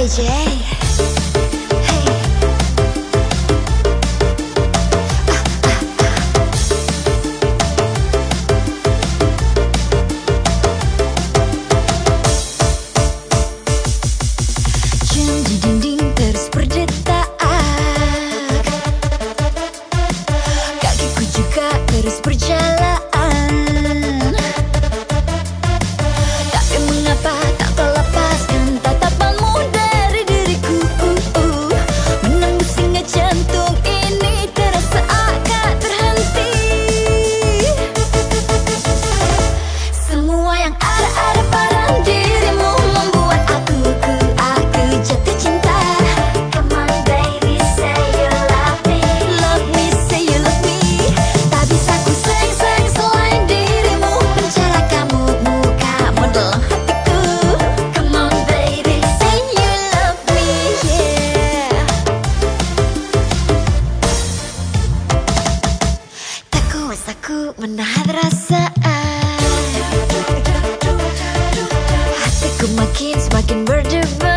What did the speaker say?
姐姐。Aku menahan rasa Hatiku makin semakin berdebar.